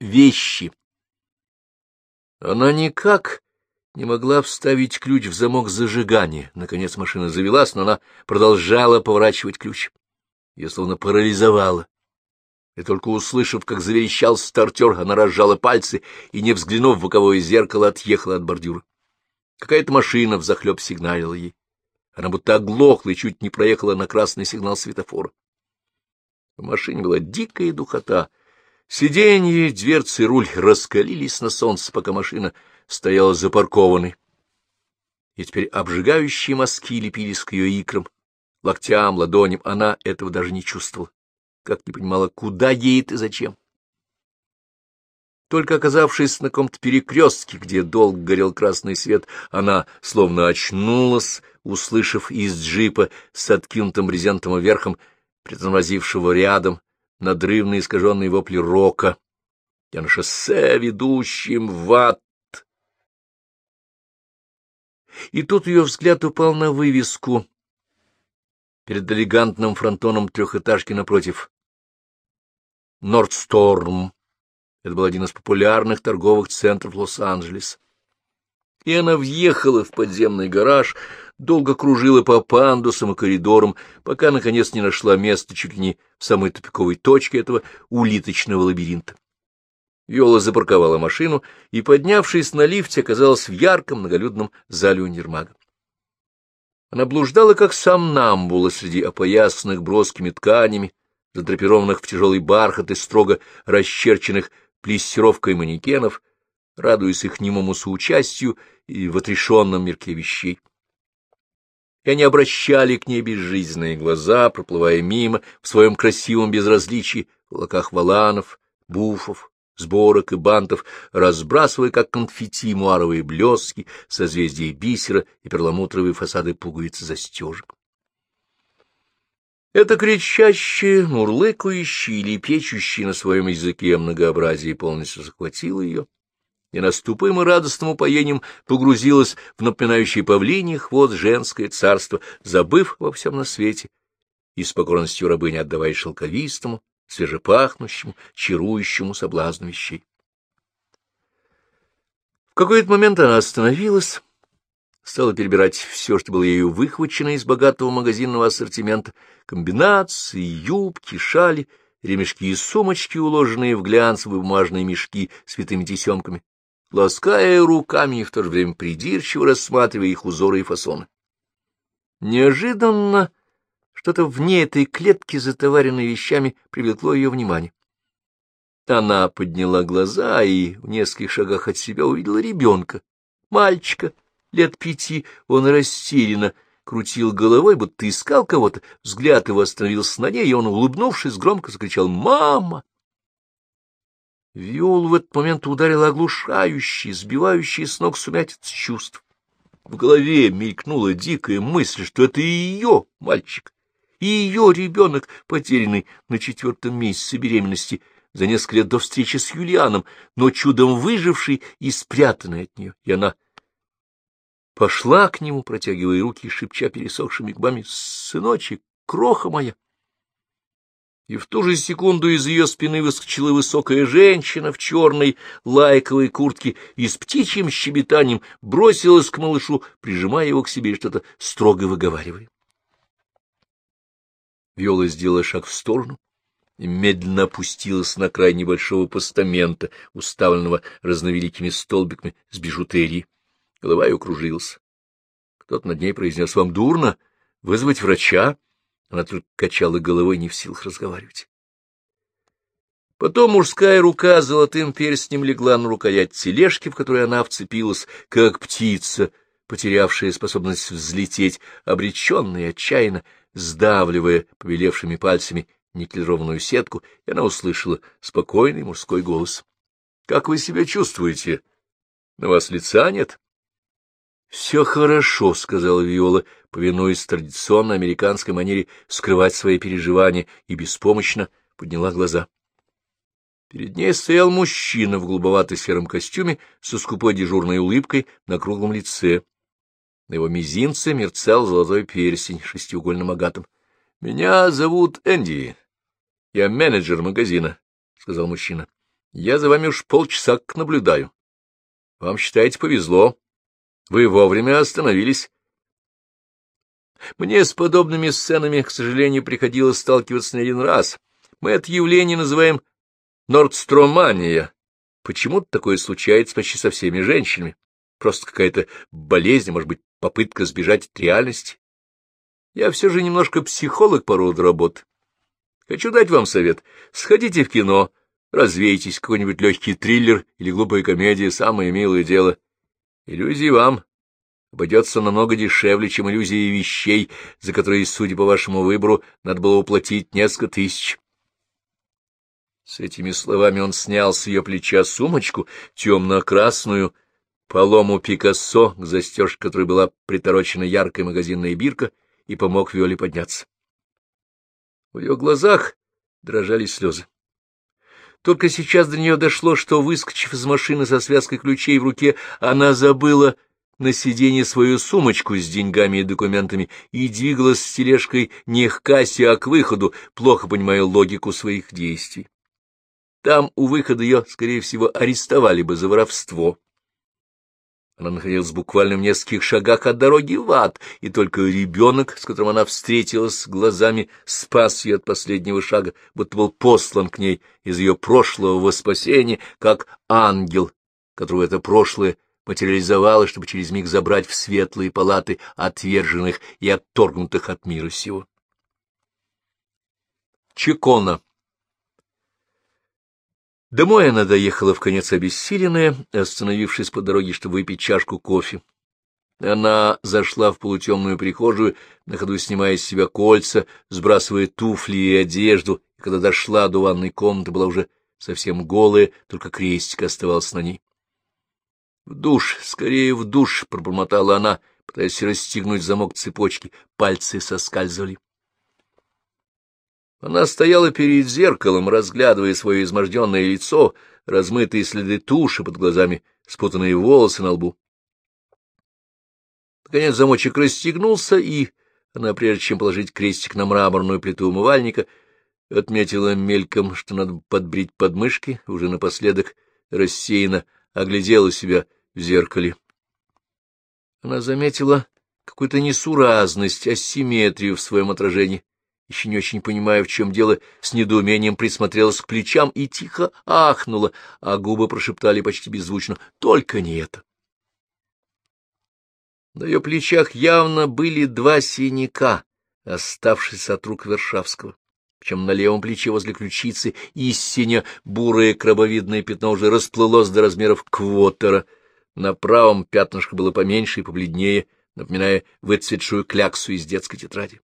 Вещи. Она никак не могла вставить ключ в замок зажигания. Наконец машина завелась, но она продолжала поворачивать ключ. Ее словно парализовала. И только услышав, как заверещал стартер, она разжала пальцы и, не взглянув в боковое зеркало, отъехала от бордюра. Какая-то машина взахлеб сигналила ей. Она будто оглохла и чуть не проехала на красный сигнал светофора. В машине была дикая духота — Сиденье, дверцы руль раскалились на солнце, пока машина стояла запаркованной. И теперь обжигающие мазки лепились к ее икрам, локтям, ладоням. Она этого даже не чувствовала, как не понимала, куда едет и зачем. Только оказавшись на каком-то перекрестке, где долго горел красный свет, она словно очнулась, услышав из джипа с откинутым брезентом верхом, притормозившего рядом, надрывно искаженные вопли рока. Я на шоссе, ведущем в ад. И тут ее взгляд упал на вывеску перед элегантным фронтоном трехэтажки напротив. Нордсторм. Это был один из популярных торговых центров Лос-Анджелеса. И она въехала в подземный гараж, долго кружила по пандусам и коридорам, пока, наконец, не нашла места чуть ли не в самой тупиковой точке этого улиточного лабиринта. Виола запарковала машину и, поднявшись на лифте, оказалась в ярком многолюдном зале универмага. Она блуждала, как сам намбула, среди опоясанных броскими тканями, задрапированных в тяжелый бархат и строго расчерченных плессировкой манекенов, радуясь их немому соучастию и в отрешенном мирке вещей и они обращали к ней безжизненные глаза, проплывая мимо в своем красивом безразличии в лаках валанов, буфов, сборок и бантов, разбрасывая, как конфетти, муаровые блески, созвездия бисера и перламутровые фасады пуговицы застежек. Это кричащее, мурлыкающее или печущее на своем языке многообразие полностью захватило ее и наступым и радостным упоением погрузилась в напоминающий павлиний хвост женское царство, забыв во всем на свете, и с покорностью рабыни отдавая шелковистому, свежепахнущему, чарующему соблазну вещей. В какой-то момент она остановилась, стала перебирать все, что было ею выхвачено из богатого магазинного ассортимента, комбинации, юбки, шали, ремешки и сумочки, уложенные в глянцевые бумажные мешки с витыми тесемками, лаская руками и в то же время придирчиво рассматривая их узоры и фасоны. Неожиданно что-то вне этой клетки, затоваренной вещами, привлекло ее внимание. Она подняла глаза и в нескольких шагах от себя увидела ребенка, мальчика, лет пяти. Он растерянно крутил головой, будто искал кого-то. Взгляд его остановился на ней, и он, улыбнувшись, громко закричал «Мама!». Виолу в этот момент ударила оглушающий, сбивающий с ног сумятиц чувств. В голове мелькнула дикая мысль, что это ее мальчик, ее ребенок, потерянный на четвертом месяце беременности за несколько лет до встречи с Юлианом, но чудом выживший и спрятанный от нее. И она пошла к нему, протягивая руки и шепча пересохшими губами, «Сыночек, кроха моя!» И в ту же секунду из ее спины выскочила высокая женщина в черной лайковой куртке и с птичьим щебетанием бросилась к малышу, прижимая его к себе и что-то строго выговаривая. Виола сделала шаг в сторону и медленно опустилась на край небольшого постамента, уставленного разновеликими столбиками с бижутерией. Голова ее кружилась. Кто-то над ней произнес, — Вам дурно? Вызвать врача? Она только качала головой, не в силах разговаривать. Потом мужская рука золотым перстнем легла на рукоять тележки, в которой она вцепилась, как птица, потерявшая способность взлететь, обреченная отчаянно, сдавливая побелевшими пальцами никелированную сетку, и она услышала спокойный мужской голос. — Как вы себя чувствуете? На вас лица нет? — Все хорошо, — сказала Виола, повинуясь традиционной американской манере скрывать свои переживания, и беспомощно подняла глаза. Перед ней стоял мужчина в голубовато-сером костюме со скупой дежурной улыбкой на круглом лице. На его мизинце мерцал золотой перстень шестиугольным агатом. — Меня зовут Энди. Я менеджер магазина, — сказал мужчина. Я за вами уж полчаса наблюдаю. Вам, считаете, повезло. Вы вовремя остановились. Мне с подобными сценами, к сожалению, приходилось сталкиваться не один раз. Мы это явление называем нордстромания. Почему-то такое случается почти со всеми женщинами. Просто какая-то болезнь, может быть, попытка сбежать от реальности. Я все же немножко психолог по роду работы. Хочу дать вам совет. Сходите в кино, развейтесь, какой-нибудь легкий триллер или глупая комедия, самое милое дело. Иллюзии вам обойдется намного дешевле, чем иллюзии вещей, за которые, судя по вашему выбору, надо было уплатить несколько тысяч. С этими словами он снял с ее плеча сумочку, темно-красную, полому Пикассо, к застежке которой была приторочена яркая магазинная бирка, и помог Виоле подняться. В ее глазах дрожали слезы. Только сейчас до нее дошло, что, выскочив из машины со связкой ключей в руке, она забыла на сиденье свою сумочку с деньгами и документами и двигалась с тележкой не к кассе, а к выходу, плохо понимая логику своих действий. Там у выхода ее, скорее всего, арестовали бы за воровство. Она находилась буквально в нескольких шагах от дороги в ад, и только ребенок, с которым она встретилась глазами, спас ее от последнего шага, будто был послан к ней из ее прошлого во спасение, как ангел, которого это прошлое материализовало, чтобы через миг забрать в светлые палаты отверженных и отторгнутых от мира сего. Чекона Домой она доехала в конец обессиленная, остановившись по дороге, чтобы выпить чашку кофе. Она зашла в полутемную прихожую, на ходу снимая с себя кольца, сбрасывая туфли и одежду, и когда дошла до ванной комнаты, была уже совсем голая, только крестик оставался на ней. — В душ, скорее в душ! — пробормотала она, пытаясь расстегнуть замок цепочки. Пальцы соскальзывали. Она стояла перед зеркалом, разглядывая свое изможденное лицо, размытые следы туши под глазами, спутанные волосы на лбу. Наконец замочек расстегнулся, и она, прежде чем положить крестик на мраморную плиту умывальника, отметила мельком, что надо подбрить подмышки, уже напоследок рассеянно оглядела себя в зеркале. Она заметила какую-то несуразность, асимметрию в своем отражении еще не очень понимая, в чем дело, с недоумением присмотрелась к плечам и тихо ахнула, а губы прошептали почти беззвучно «Только не это!». На ее плечах явно были два синяка, оставшиеся от рук Вершавского. Причем на левом плече возле ключицы истиня бурое крабовидное пятно уже расплылось до размеров квотера. На правом пятнышко было поменьше и побледнее, напоминая выцветшую кляксу из детской тетради.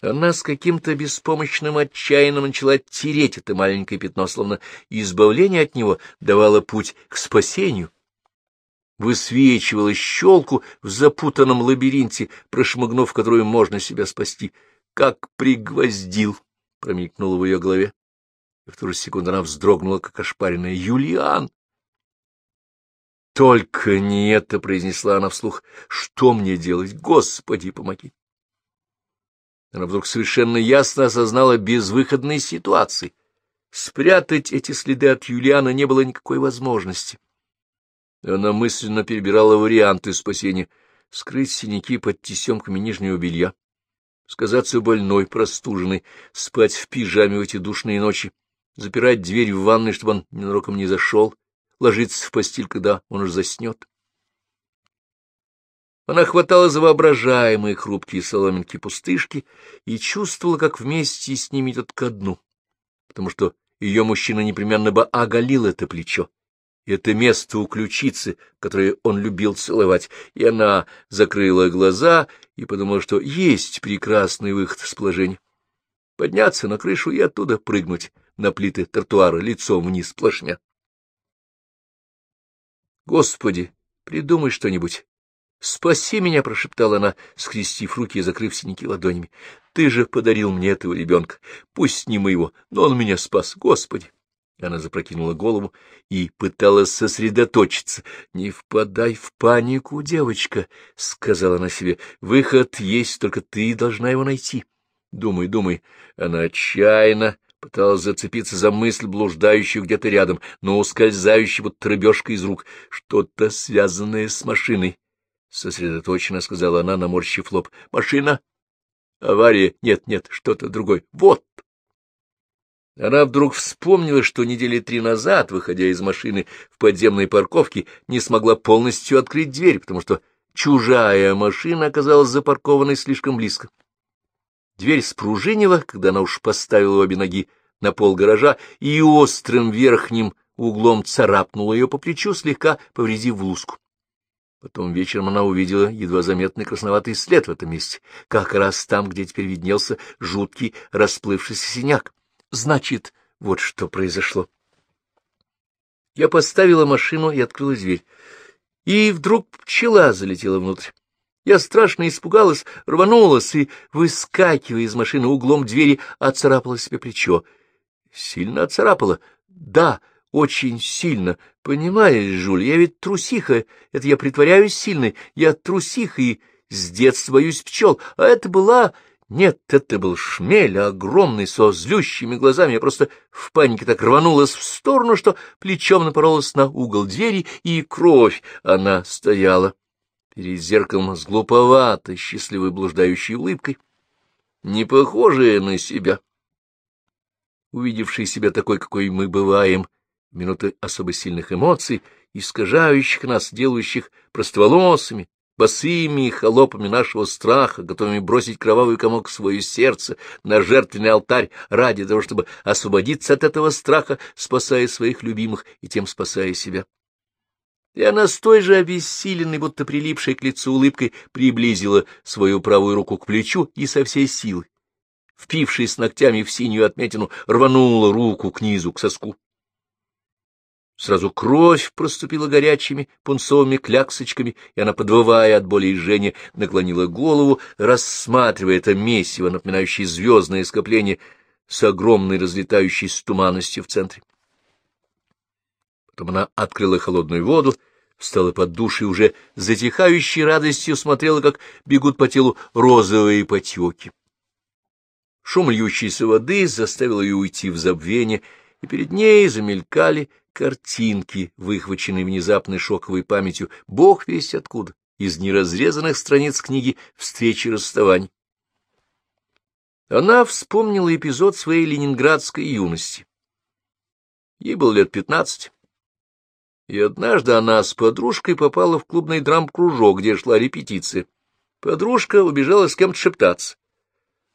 Она с каким-то беспомощным отчаянием начала тереть это маленькое пятно, словно избавление от него давало путь к спасению. Высвечивала щелку в запутанном лабиринте, прошмыгнув которую можно себя спасти. Как пригвоздил! — промелькнуло в ее голове. И в ту же секунду она вздрогнула, как ошпаренная. «Юлиан!» «Только не это!» — произнесла она вслух. «Что мне делать? Господи, помоги!» Она вдруг совершенно ясно осознала безвыходной ситуации. Спрятать эти следы от Юлиана не было никакой возможности. Она мысленно перебирала варианты спасения. Скрыть синяки под тесемками нижнего белья, сказаться больной, простуженной, спать в пижаме в эти душные ночи, запирать дверь в ванной, чтобы он ненароком не зашел, ложиться в постель, когда он уже заснет. Она хватала за воображаемые хрупкие соломинки-пустышки и чувствовала, как вместе с ними идет ко дну, потому что ее мужчина непременно бы оголил это плечо, это место у ключицы, которое он любил целовать, и она закрыла глаза и подумала, что есть прекрасный выход из положения. Подняться на крышу и оттуда прыгнуть на плиты тротуара лицом вниз плашмя. Господи, придумай что-нибудь, — Спаси меня, — прошептала она, скрестив руки и закрыв синяки ладонями. — Ты же подарил мне этого ребенка. Пусть не моего, но он меня спас. Господи! Она запрокинула голову и пыталась сосредоточиться. — Не впадай в панику, девочка, — сказала она себе. — Выход есть, только ты должна его найти. Думай, думай. Она отчаянно пыталась зацепиться за мысль, блуждающую где-то рядом, но ускользающую вот рыбешка из рук, что-то связанное с машиной. Сосредоточенно сказала она, наморщив лоб. — Машина? Авария? Нет, нет, что-то другое. Вот! Она вдруг вспомнила, что недели три назад, выходя из машины в подземной парковке, не смогла полностью открыть дверь, потому что чужая машина оказалась запаркованной слишком близко. Дверь спружинила, когда она уж поставила обе ноги на пол гаража и острым верхним углом царапнула ее по плечу, слегка повредив блузку. Потом вечером она увидела едва заметный красноватый след в этом месте, как раз там, где теперь виднелся жуткий расплывшийся синяк. Значит, вот что произошло. Я поставила машину и открыла дверь. И вдруг пчела залетела внутрь. Я страшно испугалась, рванулась и, выскакивая из машины углом двери, оцарапала себе плечо. Сильно оцарапала. Да, очень сильно. Понимаешь, Жуль, я ведь трусиха. Это я притворяюсь сильной. Я трусиха и с детства боюсь пчел. А это была нет, это был шмель, огромный, со злющими глазами. Я просто в панике так рванулась в сторону, что плечом напоролась на угол двери, и кровь. Она стояла перед зеркалом с глуповатой, счастливой блуждающей улыбкой, не похожая на себя. Увидевший себя такой, какой мы бываем, минуты особо сильных эмоций, искажающих нас, делающих простоволосыми, босыми холопами нашего страха, готовыми бросить кровавый комок в свое сердце на жертвенный алтарь ради того, чтобы освободиться от этого страха, спасая своих любимых и тем спасая себя. И она с той же обессиленной, будто прилипшей к лицу улыбкой, приблизила свою правую руку к плечу и со всей силы, впившись ногтями в синюю отметину, рванула руку к низу, к соску. Сразу кровь проступила горячими пунцовыми кляксочками, и она, подвывая от боли и жжения, наклонила голову, рассматривая это месиво, напоминающее звездное скопление с огромной разлетающейся туманностью в центре. Потом она открыла холодную воду, встала под душ и уже затихающей радостью смотрела, как бегут по телу розовые потеки. Шум льющейся воды заставил ее уйти в забвение, и перед ней замелькали картинки, выхваченные внезапной шоковой памятью, бог весть откуда, из неразрезанных страниц книги «Встречи и расставаний». Она вспомнила эпизод своей ленинградской юности. Ей было лет пятнадцать. И однажды она с подружкой попала в клубный драм-кружок, где шла репетиция. Подружка убежала с кем-то шептаться.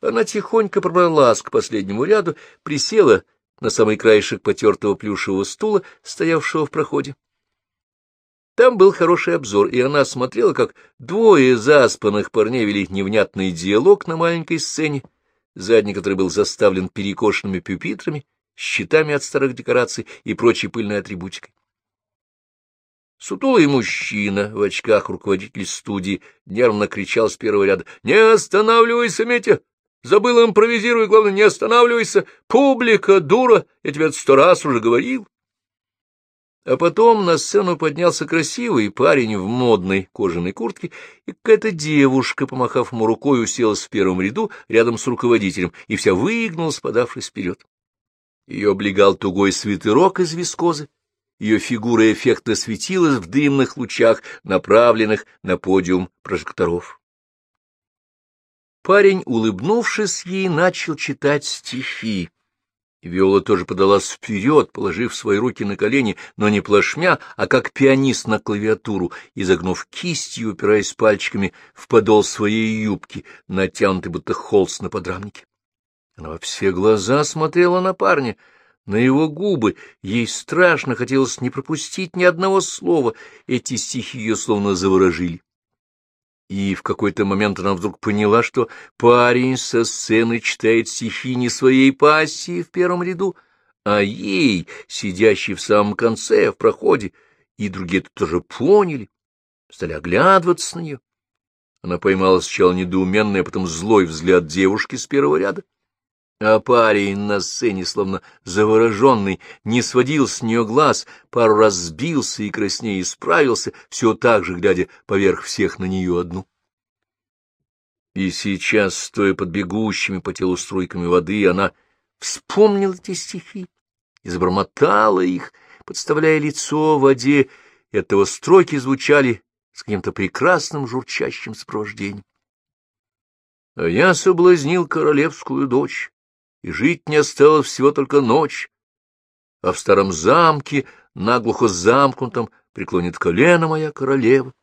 Она тихонько пробралась к последнему ряду, присела на самый краешек потертого плюшевого стула, стоявшего в проходе. Там был хороший обзор, и она смотрела, как двое заспанных парней вели невнятный диалог на маленькой сцене, задний который был заставлен перекошенными пюпитрами, щитами от старых декораций и прочей пыльной атрибутикой. Сутулый мужчина в очках руководитель студии нервно кричал с первого ряда «Не останавливайся, Метя! Забыл импровизируй, главное, не останавливайся. Публика, дура, я тебе это сто раз уже говорил. А потом на сцену поднялся красивый парень в модной кожаной куртке, и какая-то девушка, помахав ему рукой, уселась в первом ряду рядом с руководителем, и вся выгнулась, подавшись вперед. Ее облегал тугой свитерок из вискозы, ее фигура эффектно светилась в дымных лучах, направленных на подиум прожекторов. Парень, улыбнувшись ей, начал читать стихи. Виола тоже подалась вперед, положив свои руки на колени, но не плашмя, а как пианист на клавиатуру, изогнув кистью, упираясь пальчиками в подол своей юбки, натянутый будто холст на подрамнике. Она во все глаза смотрела на парня, на его губы. Ей страшно хотелось не пропустить ни одного слова. Эти стихи ее словно заворожили и в какой-то момент она вдруг поняла, что парень со сцены читает стихи не своей пассии в первом ряду, а ей, сидящей в самом конце, в проходе, и другие -то тоже поняли, стали оглядываться на нее. Она поймала сначала недоуменный, а потом злой взгляд девушки с первого ряда. А парень на сцене, словно завороженный, не сводил с нее глаз, пару раз сбился и краснее исправился, все так же, глядя поверх всех на нее одну. И сейчас, стоя под бегущими по телу струйками воды, она вспомнила эти стихи и забормотала их, подставляя лицо в воде, и оттого строки звучали с каким-то прекрасным журчащим сопровождением. А я соблазнил королевскую дочь, и жить не осталось всего только ночь, а в старом замке, наглухо замкнутом, преклонит колено моя королева.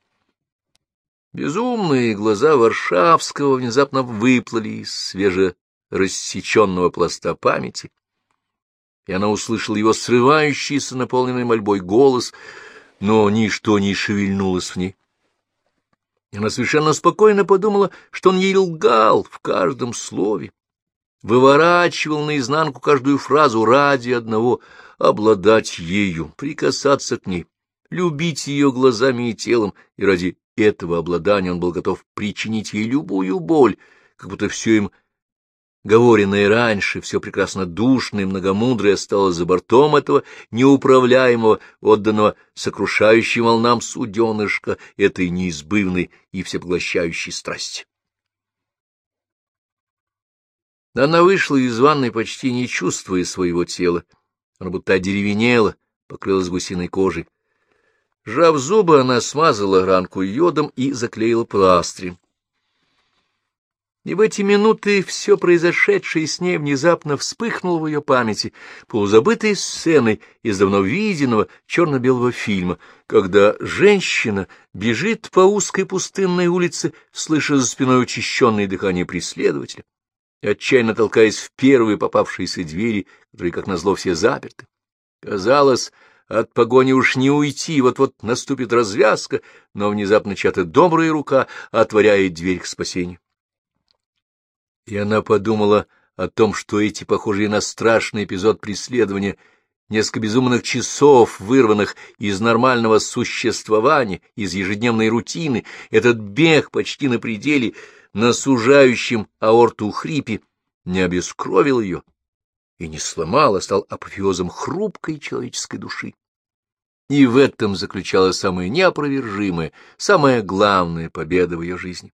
Безумные глаза Варшавского внезапно выплыли из свежерассеченного пласта памяти, и она услышала его срывающийся, наполненный мольбой голос, но ничто не шевельнулось в ней. Она совершенно спокойно подумала, что он ей лгал в каждом слове, выворачивал наизнанку каждую фразу ради одного — обладать ею, прикасаться к ней, любить ее глазами и телом, и ради этого обладания он был готов причинить ей любую боль, как будто все им говоренное раньше, все прекрасно душное многомудрое осталось за бортом этого неуправляемого, отданного сокрушающим волнам суденышка этой неизбывной и всепоглощающей страсти. Она вышла из ванной, почти не чувствуя своего тела. Она будто одеревенела, покрылась гусиной кожей. Жав зубы, она смазала ранку йодом и заклеила пластырем. И в эти минуты все произошедшее с ней внезапно вспыхнуло в ее памяти, полузабытой сценой из давно виденного черно-белого фильма, когда женщина бежит по узкой пустынной улице, слыша за спиной учащенное дыхание преследователя, отчаянно толкаясь в первые попавшиеся двери, которые, как назло, все заперты. Казалось, от погони уж не уйти, вот-вот наступит развязка, но внезапно чья-то добрая рука отворяет дверь к спасению. И она подумала о том, что эти, похожие на страшный эпизод преследования, несколько безумных часов, вырванных из нормального существования, из ежедневной рутины, этот бег почти на пределе, на сужающем аорту хрипе, не обескровил ее и не сломал, а стал апофеозом хрупкой человеческой души. И в этом заключалась самая неопровержимая, самая главная победа в ее жизни.